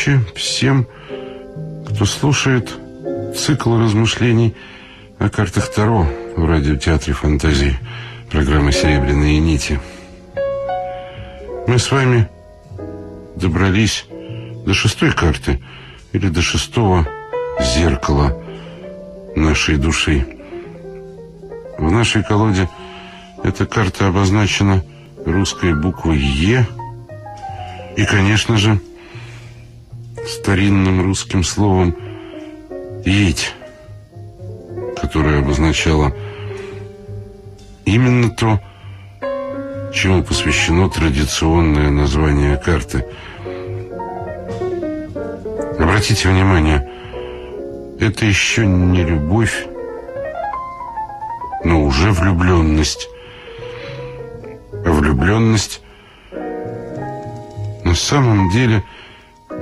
ночи. Всем, кто слушает цикл размышлений о картах Таро в радиотеатре фантазии программы «Серебряные нити». Мы с вами добрались до шестой карты или до шестого зеркала нашей души. В нашей колоде эта карта обозначена русской буквой «Е» и, конечно же, старинным русским словом «еть», которое обозначало именно то, чему посвящено традиционное название карты. Обратите внимание, это еще не любовь, но уже влюбленность. А влюбленность на самом деле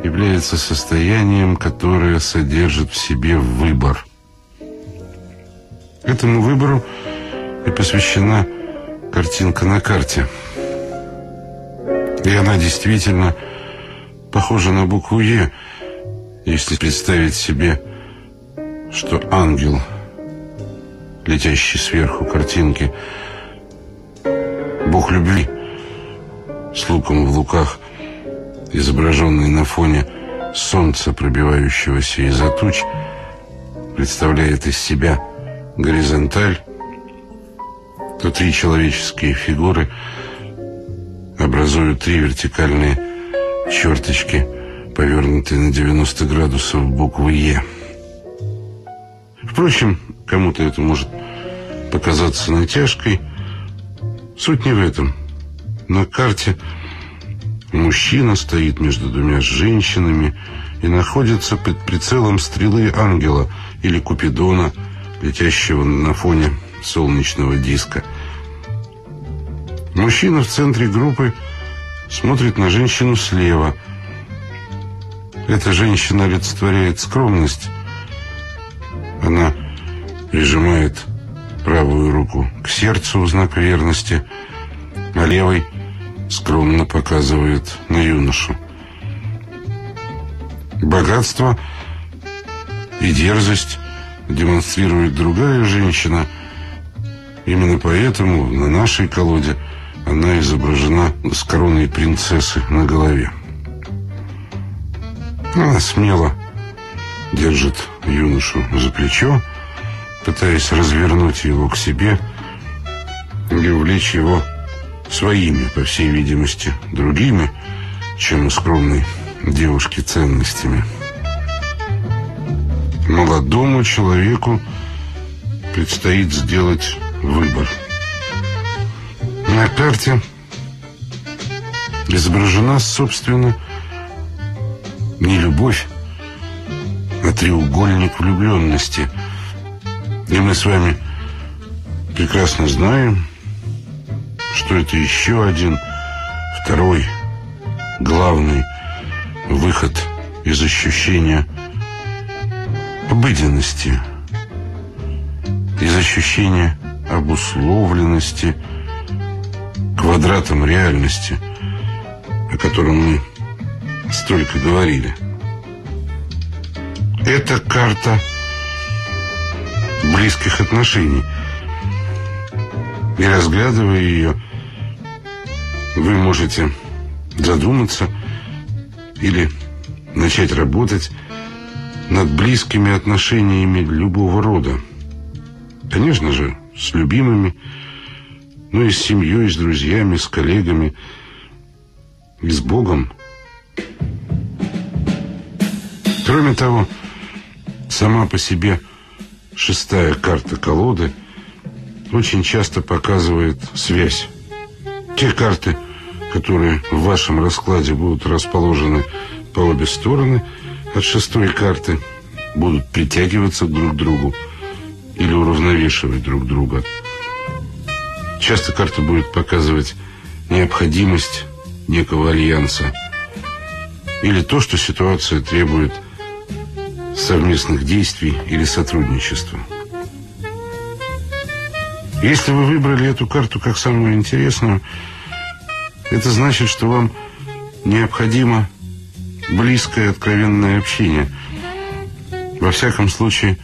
является состоянием, которое содержит в себе выбор. Этому выбору и посвящена картинка на карте. И она действительно похожа на букву «Е», если представить себе, что ангел, летящий сверху картинки, бог любви, с луком в луках, изображенный на фоне солнца, пробивающегося из-за туч, представляет из себя горизонталь, то три человеческие фигуры образуют три вертикальные черточки, повернутые на 90 градусов буквы «Е». Впрочем, кому-то это может показаться натяжкой. Суть не в этом. На карте мужчина стоит между двумя женщинами и находится под прицелом стрелы ангела или купидона, летящего на фоне солнечного диска. Мужчина в центре группы смотрит на женщину слева. Эта женщина олицетворяет скромность. Она прижимает правую руку к сердцу в знак верности, а левой скромно показывает на юношу. Богатство и дерзость демонстрирует другая женщина – Именно поэтому на нашей колоде она изображена с короной принцессы на голове. Она смело держит юношу за плечо, пытаясь развернуть его к себе или увлечь его своими, по всей видимости, другими, чем у скромной девушки ценностями. Молодому человеку предстоит сделать выбор. На карте изображена, собственно, не любовь, а треугольник влюбленности. И мы с вами прекрасно знаем, что это еще один, второй, главный выход из ощущения обыденности, из ощущения обусловленности, квадратом реальности, о котором мы столько говорили. Это карта близких отношений. И разглядывая ее, вы можете задуматься или начать работать над близкими отношениями любого рода. Конечно же, с любимыми, ну и с семьей, с друзьями, с коллегами, и с Богом. Кроме того, сама по себе шестая карта колоды очень часто показывает связь. Те карты, которые в вашем раскладе будут расположены по обе стороны от шестой карты, будут притягиваться друг к другу или уравновешивать друг друга. Часто карта будет показывать необходимость некого альянса или то, что ситуация требует совместных действий или сотрудничества. Если вы выбрали эту карту как самую интересную, это значит, что вам необходимо близкое откровенное общение. Во всяком случае,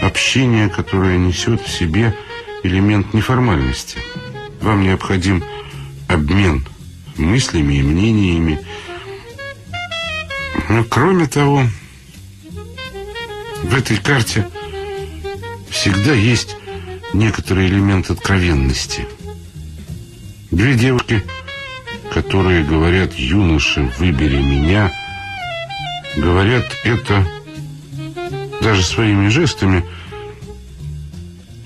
общение, которое несет в себе элемент неформальности. Вам необходим обмен мыслями и мнениями. Но кроме того, в этой карте всегда есть некоторый элемент откровенности. Две девушки, которые говорят «юноше, выбери меня», говорят это даже своими жестами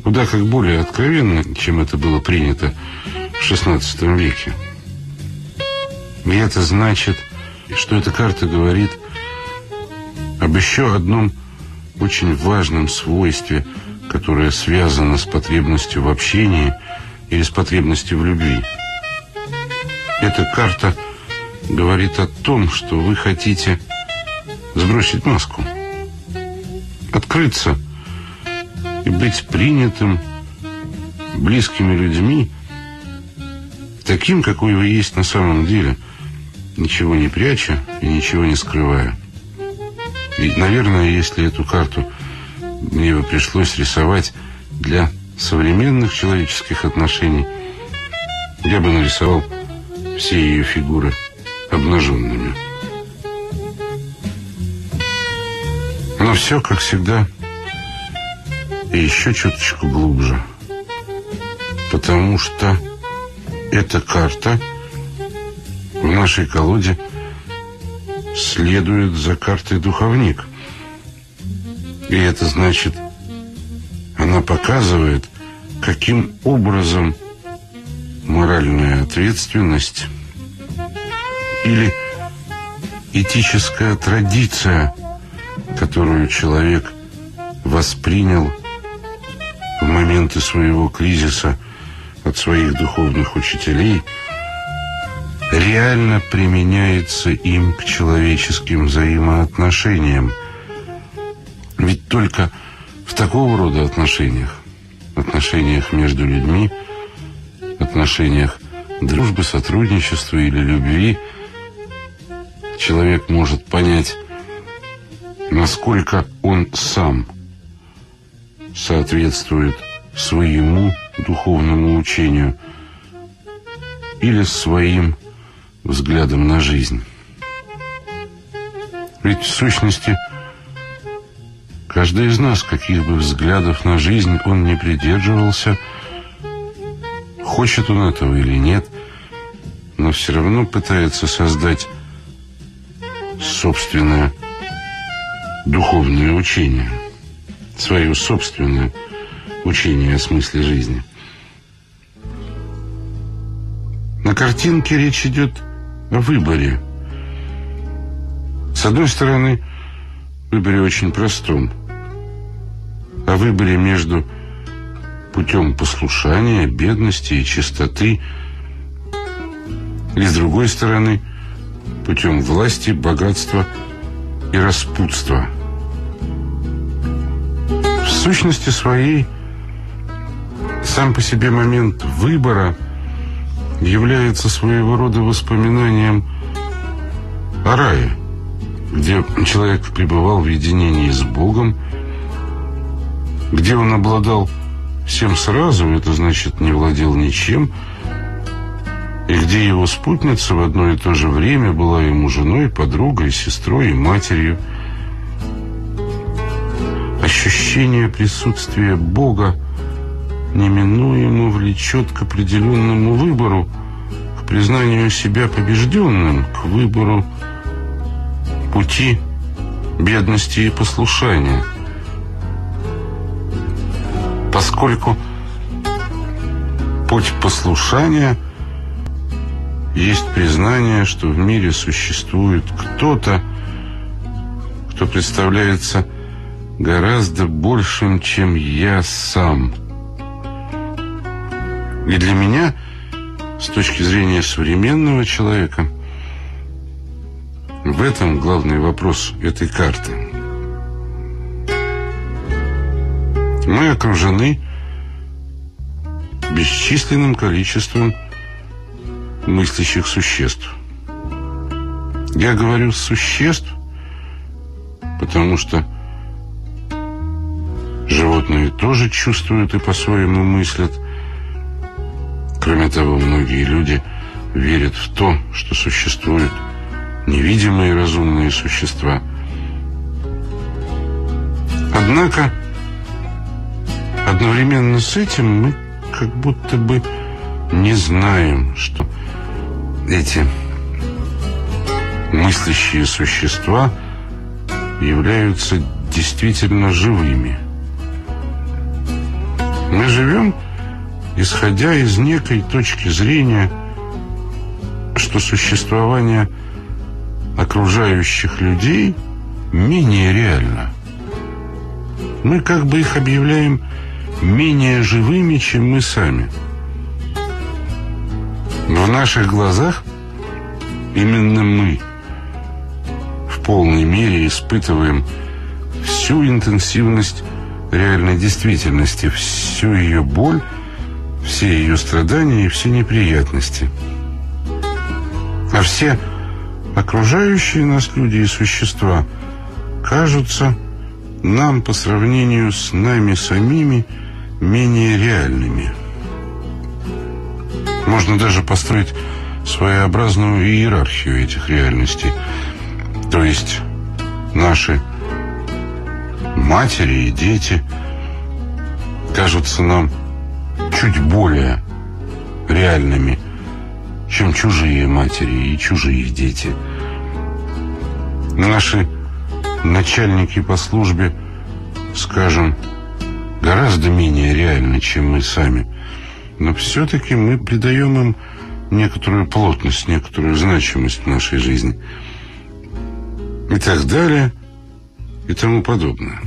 куда как более откровенно, чем это было принято в XVI веке. И это значит, что эта карта говорит об еще одном очень важном свойстве, которое связано с потребностью в общении или с потребностью в любви. Эта карта говорит о том, что вы хотите сбросить маску, открыться и быть принятым близкими людьми, таким, какой вы есть на самом деле, ничего не пряча и ничего не скрывая. И, наверное, если эту карту мне бы пришлось рисовать для современных человеческих отношений, я бы нарисовал все ее фигуры обнаженными. Но все, как всегда, и еще чуточку глубже. Потому что эта карта в нашей колоде следует за картой духовник. И это значит, она показывает, каким образом моральная ответственность или этическая традиция, которую человек воспринял в моменты своего кризиса от своих духовных учителей – реально применяется им к человеческим взаимоотношениям. Ведь только в такого рода отношениях, отношениях между людьми, отношениях дружбы, сотрудничества или любви, человек может понять, насколько он сам соответствует своему духовному учению или своим взглядом на жизнь. Ведь в сущности каждый из нас, каких бы взглядов на жизнь он не придерживался, хочет он этого или нет, но все равно пытается создать собственное духовное учение, свое собственное учение о смысле жизни. На картинке речь идет о выборе. С одной стороны, выборе очень простом. О выборе между путем послушания, бедности и чистоты, и с другой стороны, путем власти, богатства и распутства. В сущности своей, сам по себе момент выбора – является своего рода воспоминанием о рае, где человек пребывал в единении с Богом, где он обладал всем сразу, это значит не владел ничем, и где его спутница в одно и то же время была ему женой, подругой, сестрой и матерью. Ощущение присутствия Бога неминуемо влечет к определенному выбору, к признанию себя побежденным, к выбору пути бедности и послушания. Поскольку путь послушания есть признание, что в мире существует кто-то, кто представляется гораздо большим, чем я сам – и для меня, с точки зрения современного человека, в этом главный вопрос этой карты. Мы окружены бесчисленным количеством мыслящих существ. Я говорю «существ», потому что животные тоже чувствуют и по-своему мыслят. Кроме того, многие люди верят в то, что существуют невидимые разумные существа. Однако, одновременно с этим мы как будто бы не знаем, что эти мыслящие существа являются действительно живыми. Мы живем, исходя из некой точки зрения, что существование окружающих людей менее реально. Мы как бы их объявляем менее живыми, чем мы сами. В наших глазах именно мы в полной мере испытываем всю интенсивность реальной действительности, всю ее боль, все ее страдания и все неприятности. А все окружающие нас люди и существа кажутся нам по сравнению с нами самими менее реальными. Можно даже построить своеобразную иерархию этих реальностей. То есть наши матери и дети кажутся нам чуть более реальными, чем чужие матери и чужие дети. Наши начальники по службе, скажем, гораздо менее реальны, чем мы сами. Но все-таки мы придаем им некоторую плотность, некоторую значимость в нашей жизни. И так далее, и тому подобное.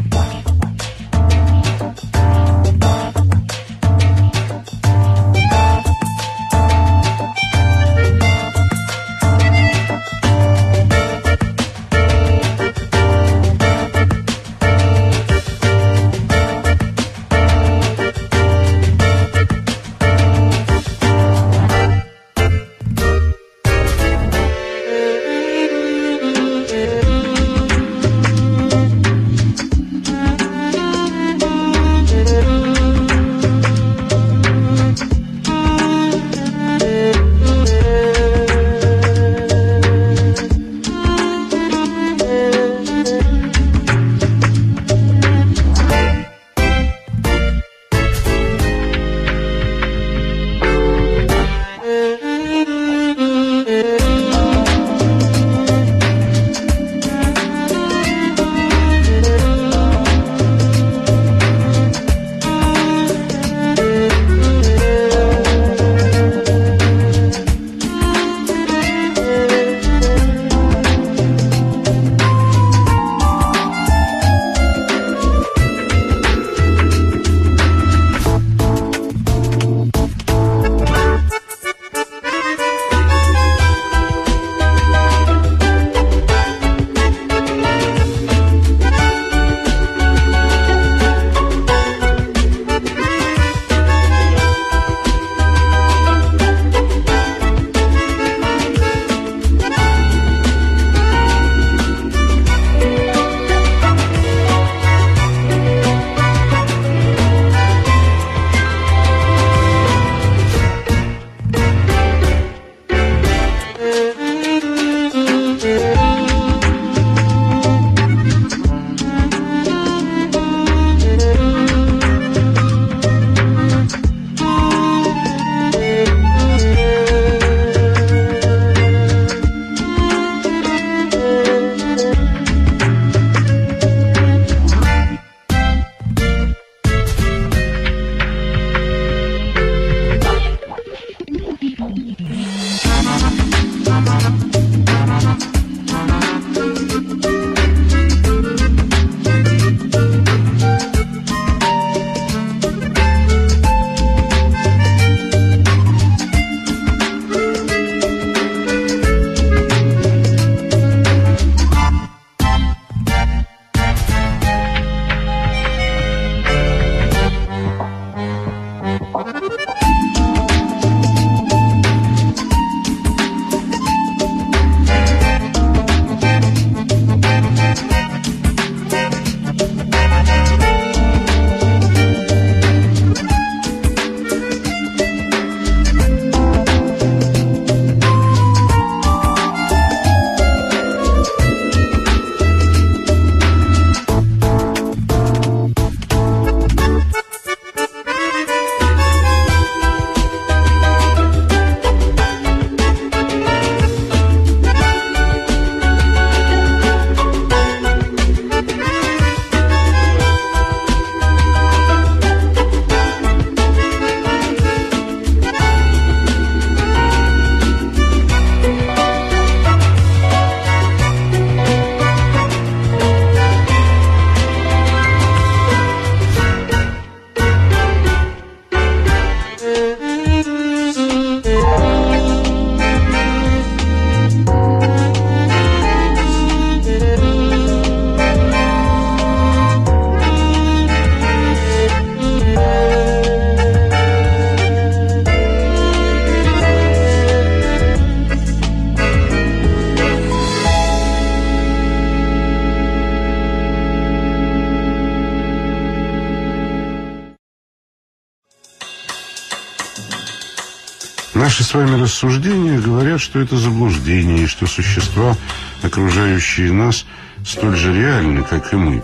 С вами рассуждения говорят, что это заблуждение, и что существа, окружающие нас, столь же реальны, как и мы.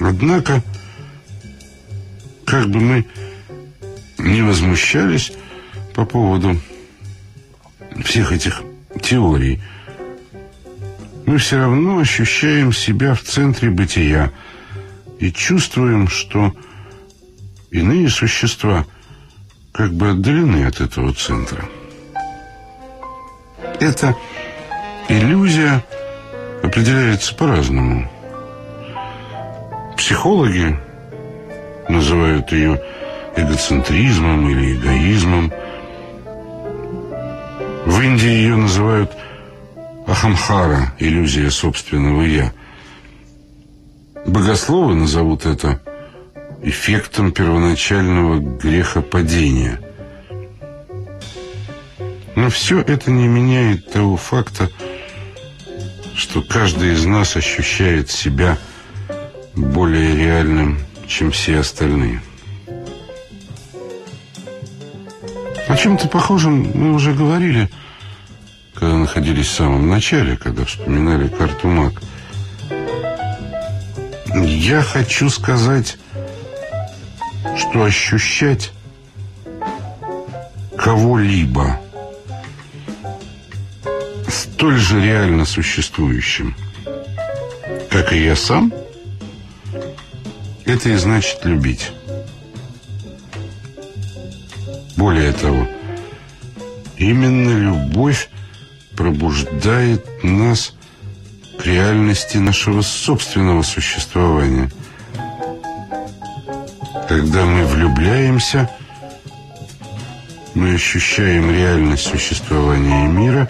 Однако, как бы мы не возмущались по поводу всех этих теорий, мы все равно ощущаем себя в центре бытия и чувствуем, что иные существа как бы отдалены от этого центра. Эта иллюзия определяется по-разному. Психологи называют ее эгоцентризмом или эгоизмом. В Индии ее называют ахамхара, иллюзия собственного «я». Богословы назовут это эффектом первоначального грехопадения. Но все это не меняет того факта, что каждый из нас ощущает себя более реальным, чем все остальные. О чем-то похожем мы уже говорили, когда находились в самом начале, когда вспоминали карту МАК. Я хочу сказать, что ощущать кого-либо столь же реально существующим, как и я сам, это и значит любить. Более того, именно любовь пробуждает нас к реальности нашего собственного существования. Когда мы влюбляемся, мы ощущаем реальность существования мира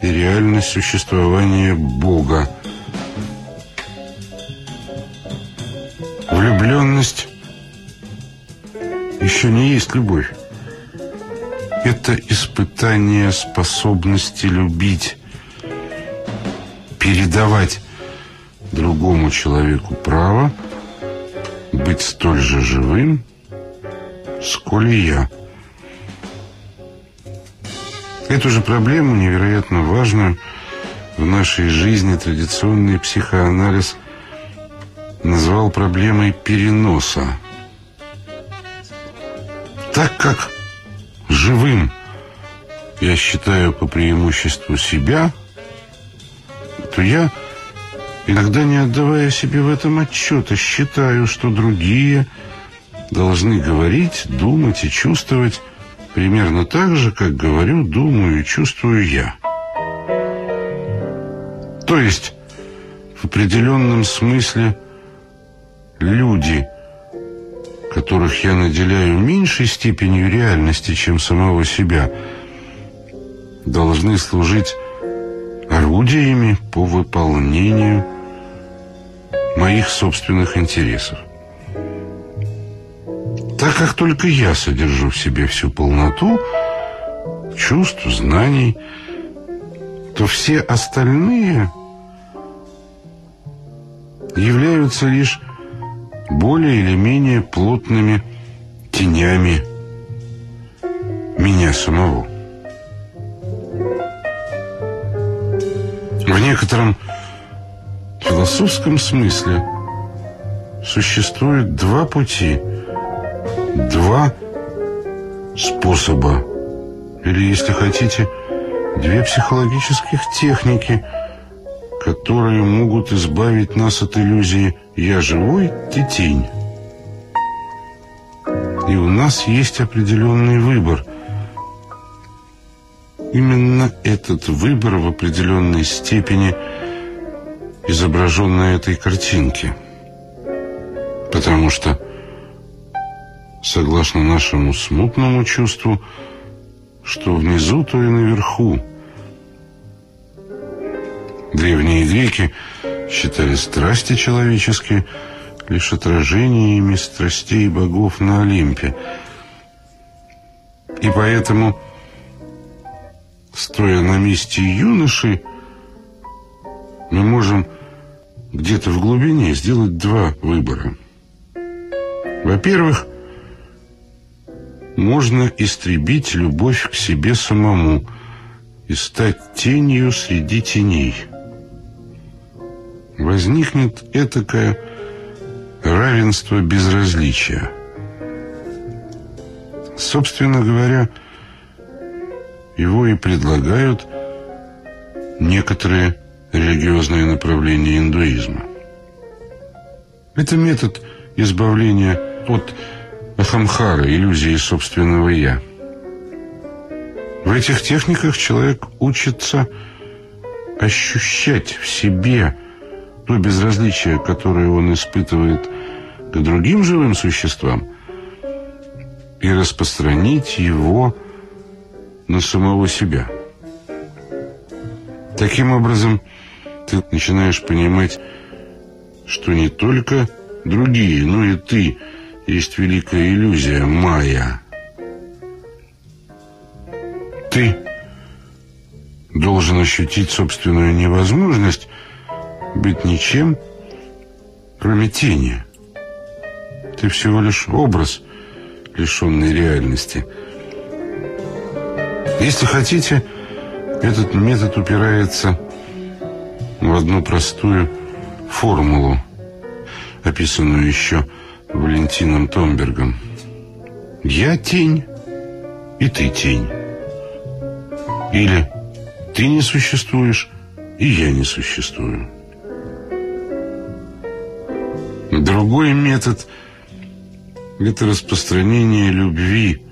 и реальность существования Бога. Влюбленность еще не есть любовь. Это испытание способности любить, передавать другому человеку право быть столь же живым, сколь и я. Эту же проблему, невероятно важную, в нашей жизни традиционный психоанализ назвал проблемой переноса. Так как живым я считаю по преимуществу себя, то я, иногда не отдавая себе в этом отчета, считаю, что другие должны говорить, думать и чувствовать примерно так же, как говорю, думаю и чувствую я. То есть, в определенном смысле, люди – которых я наделяю меньшей степенью реальности, чем самого себя, должны служить орудиями по выполнению моих собственных интересов. Так как только я содержу в себе всю полноту чувств, знаний, то все остальные являются лишь более или менее плотными тенями меня самого. В некотором философском смысле существует два пути, два способа, или, если хотите, две психологических техники, которые могут избавить нас от иллюзии «я живой, ты тень». И у нас есть определенный выбор. Именно этот выбор в определенной степени изображен на этой картинке. Потому что, согласно нашему смутному чувству, что внизу, то и наверху. Древние греки считали страсти человеческие лишь отражениями страстей богов на Олимпе. И поэтому, стоя на месте юноши, мы можем где-то в глубине сделать два выбора. Во-первых, можно истребить любовь к себе самому и стать тенью среди теней. Возникнет этакое равенство безразличия. Собственно говоря, его и предлагают некоторые религиозные направления индуизма. Это метод избавления от ахамхара, иллюзии собственного «я». В этих техниках человек учится ощущать в себе то безразличие, которое он испытывает к другим живым существам, и распространить его на самого себя. Таким образом, ты начинаешь понимать, что не только другие, но и ты есть великая иллюзия Майя. Ты должен ощутить собственную невозможность быть ничем, кроме тени. Ты всего лишь образ, лишенный реальности. Если хотите, этот метод упирается в одну простую формулу, описанную еще Валентином Томбергом. «Я тень, и ты тень». Или «Ты не существуешь, и я не существую». Другой метод – это распространение любви,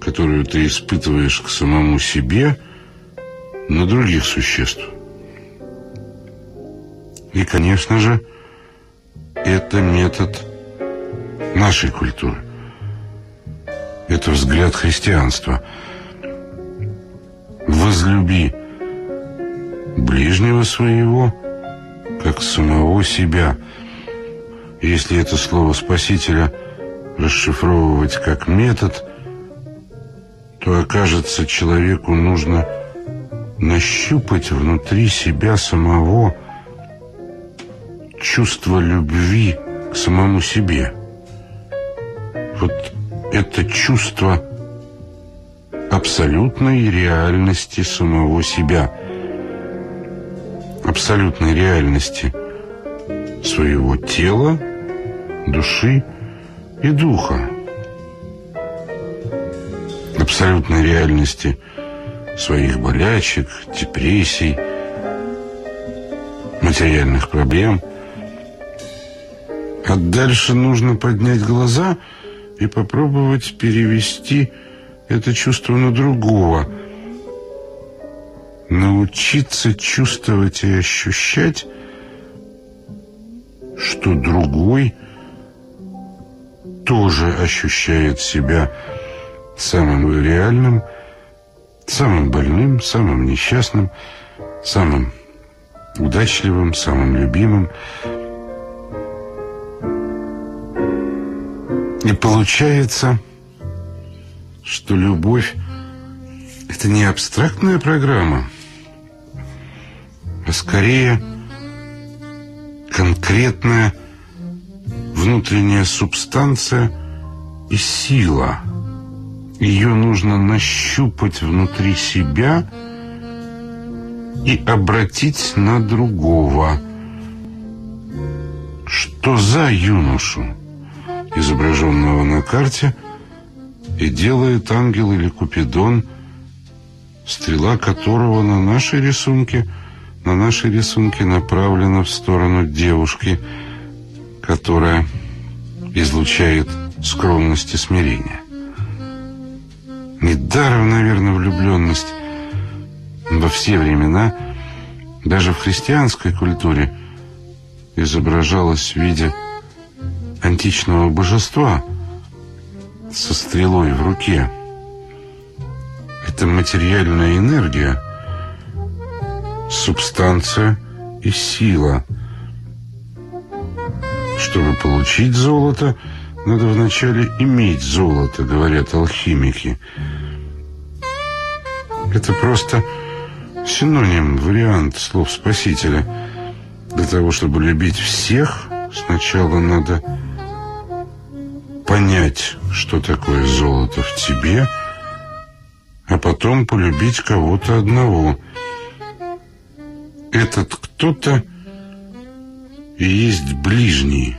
которую ты испытываешь к самому себе, на других существ. И, конечно же, это метод нашей культуры. Это взгляд христианства. Возлюби ближнего своего, как самого себя. Если это слово Спасителя расшифровывать как метод, то окажется человеку нужно нащупать внутри себя самого чувство любви к самому себе. Вот это чувство абсолютной реальности самого себя, абсолютной реальности своего тела, души и духа, абсолютной реальности своих болячек, депрессий, материальных проблем. А дальше нужно поднять глаза и попробовать перевести это чувство на другого. Научиться чувствовать и ощущать, что другой тоже ощущает себя самым реальным, самым больным, самым несчастным, самым удачливым, самым любимым. И получается, что любовь – это не абстрактная программа, а скорее конкретная внутренняя субстанция и сила. Ее нужно нащупать внутри себя и обратить на другого. Что за юношу, изображенного на карте, и делает ангел или купидон, стрела которого на нашей рисунке, на нашей рисунке направлена в сторону девушки, которая излучает скромность и смирение. Недаром, наверное, влюбленность во все времена, даже в христианской культуре, изображалась в виде античного божества со стрелой в руке. Это материальная энергия, субстанция и сила. Чтобы получить золото – надо вначале иметь золото, говорят алхимики. Это просто синоним, вариант слов Спасителя. Для того, чтобы любить всех, сначала надо понять, что такое золото в тебе, а потом полюбить кого-то одного. Этот кто-то и есть ближний.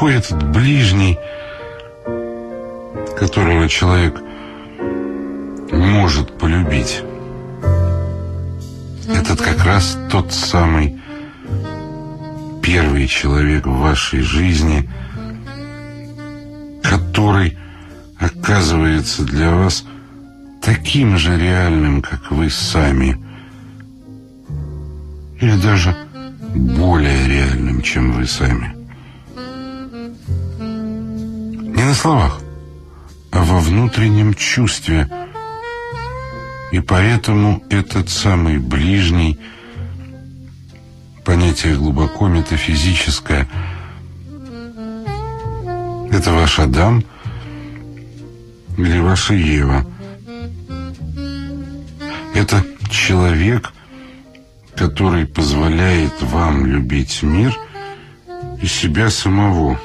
Такой, этот ближний, которого человек может полюбить? Этот как раз тот самый первый человек в вашей жизни, который оказывается для вас таким же реальным, как вы сами, или даже более реальным, чем вы сами. На словах, а во внутреннем чувстве. И поэтому этот самый ближний, понятие глубоко метафизическое, это ваш Адам или ваша Ева. Это человек, который позволяет вам любить мир и себя самого.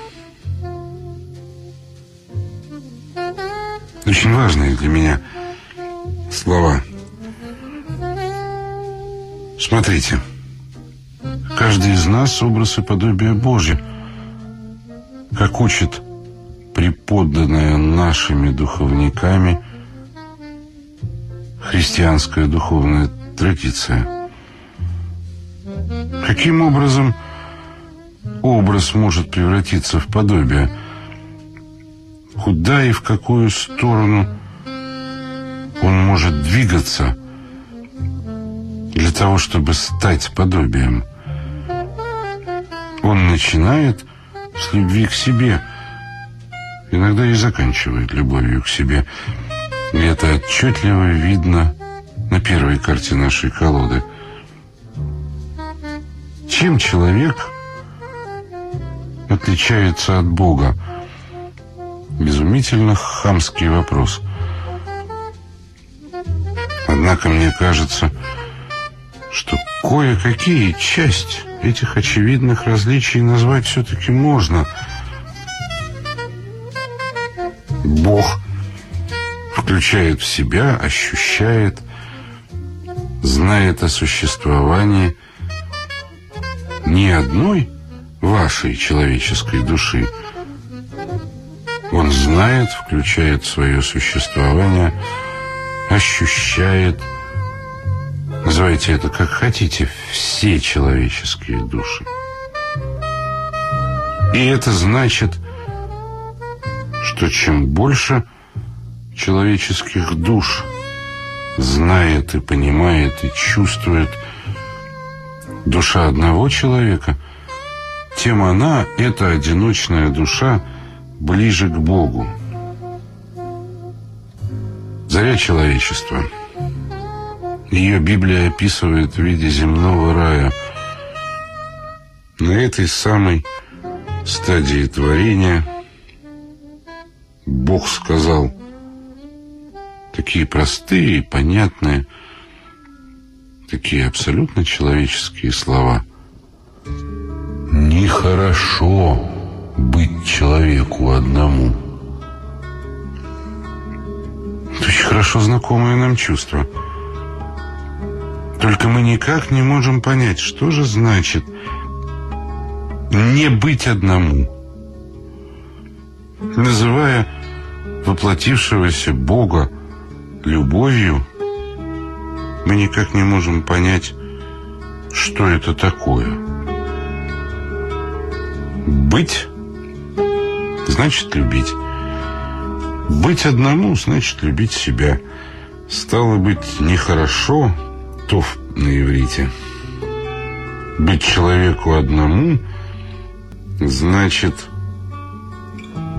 Очень важные для меня слова. Смотрите, каждый из нас образ и подобие Божье, как учит преподанная нашими духовниками христианская духовная традиция. Каким образом образ может превратиться в подобие? Куда и в какую сторону он может двигаться для того, чтобы стать подобием? Он начинает с любви к себе, иногда и заканчивает любовью к себе. И это отчетливо видно на первой карте нашей колоды. Чем человек отличается от Бога? Безумительно хамский вопрос. Однако мне кажется, что кое-какие часть этих очевидных различий назвать все-таки можно. Бог включает в себя, ощущает, знает о существовании ни одной вашей человеческой души. Он знает, включает свое существование, ощущает, называйте это как хотите, все человеческие души. И это значит, что чем больше человеческих душ – знает и понимает и чувствует душа одного человека, тем она, эта одиночная душа, ближе к Богу. Заря человечества. Ее Библия описывает в виде земного рая. На этой самой стадии творения Бог сказал – такие простые и понятные, такие абсолютно человеческие слова. Нехорошо быть человеку одному. Это очень хорошо знакомое нам чувство. Только мы никак не можем понять, что же значит не быть одному. Называя воплотившегося Бога любовью, мы никак не можем понять, что это такое. Быть значит любить. Быть одному значит любить себя. Стало быть, нехорошо, то на иврите. Быть человеку одному значит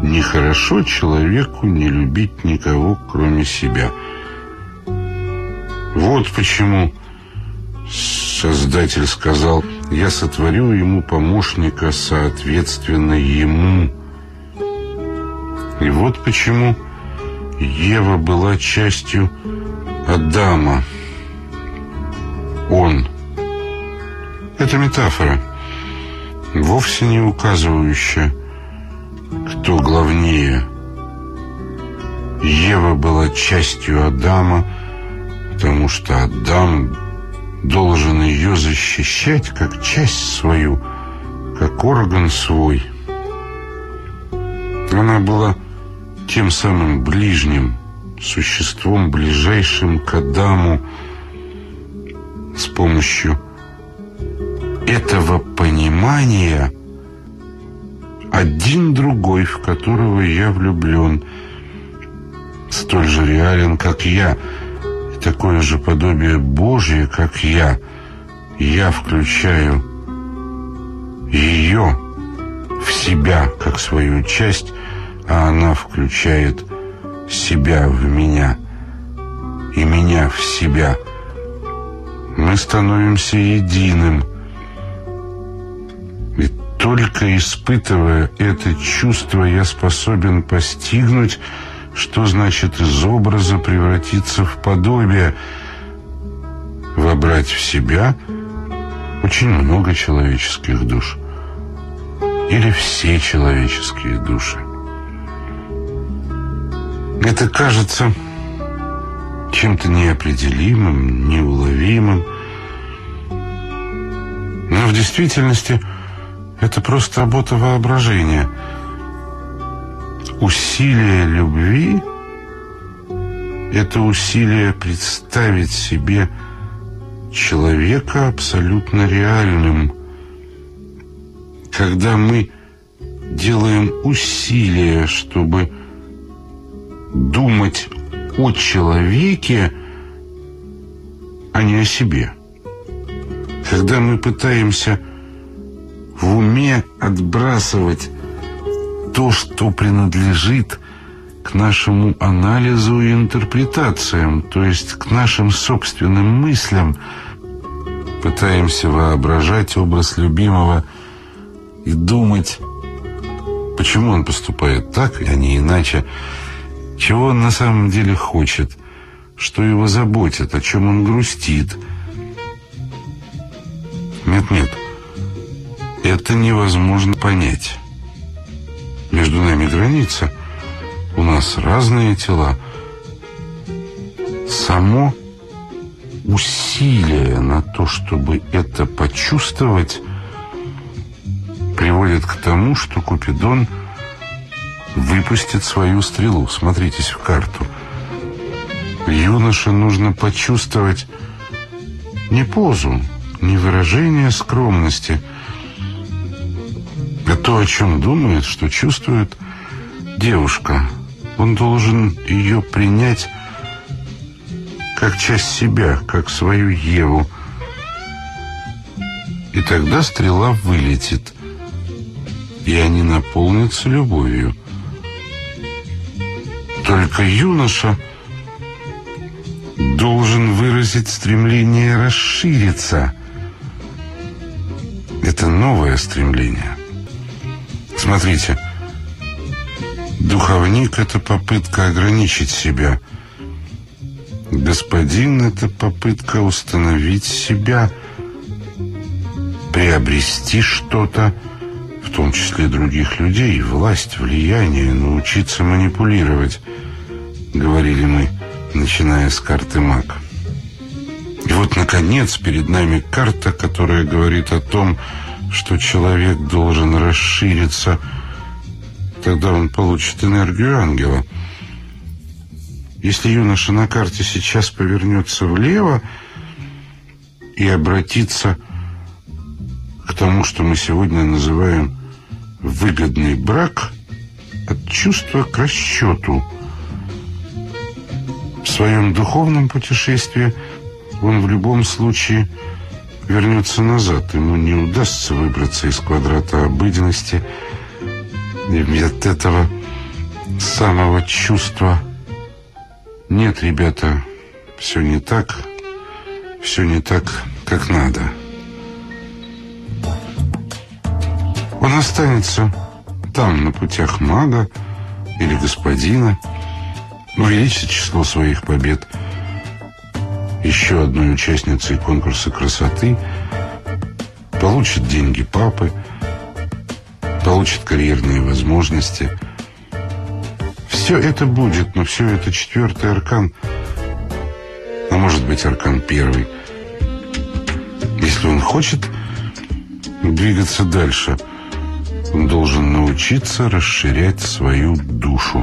нехорошо человеку не любить никого, кроме себя – вот почему Создатель сказал, я сотворю ему помощника соответственно ему. И вот почему Ева была частью Адама. Он. Это метафора, вовсе не указывающая, кто главнее. Ева была частью Адама, потому что Адам должен ее защищать как часть свою, как орган свой. Она была тем самым ближним, существом, ближайшим к Адаму, с помощью этого понимания один другой, в которого я влюблен, столь же реален, как я – такое же подобие Божье, как я. Я включаю ее в себя, как свою часть, а она включает себя в меня и меня в себя. Мы становимся единым. И только испытывая это чувство, я способен постигнуть, что значит из образа превратиться в подобие, вобрать в себя очень много человеческих душ. Или все человеческие души. Это кажется чем-то неопределимым, неуловимым. Но в действительности это просто работа воображения – Усилие любви – это усилие представить себе человека абсолютно реальным, когда мы делаем усилия, чтобы думать о человеке, а не о себе. Когда мы пытаемся в уме отбрасывать то, что принадлежит к нашему анализу и интерпретациям, то есть к нашим собственным мыслям, пытаемся воображать образ любимого и думать, почему он поступает так, а не иначе, чего он на самом деле хочет, что его заботит, о чем он грустит. Нет-нет, это невозможно понять. Между нами граница, у нас разные тела. Само усилие на то, чтобы это почувствовать, приводит к тому, что Купидон выпустит свою стрелу. Смотритесь в карту. Юноше нужно почувствовать не позу, не выражение скромности, а то, о чем думает, что чувствует девушка. Он должен ее принять как часть себя, как свою Еву. И тогда стрела вылетит, и они наполнятся любовью. Только юноша должен выразить стремление расшириться. Это новое стремление. Смотрите, духовник — это попытка ограничить себя. Господин — это попытка установить себя, приобрести что-то, в том числе других людей, власть, влияние, научиться манипулировать, говорили мы, начиная с карты маг. И вот, наконец, перед нами карта, которая говорит о том, что человек должен расшириться, тогда он получит энергию ангела. Если юноша на карте сейчас повернется влево и обратится к тому, что мы сегодня называем выгодный брак, от чувства к расчету. В своем духовном путешествии он в любом случае вернется назад. Ему не удастся выбраться из квадрата обыденности. И от этого самого чувства нет, ребята, все не так, все не так, как надо. Он останется там, на путях мага или господина, увеличит число своих побед – еще одной участницей конкурса красоты, получит деньги папы, получит карьерные возможности. Все это будет, но все это четвертый аркан, а может быть аркан первый. Если он хочет двигаться дальше, должен научиться расширять свою душу.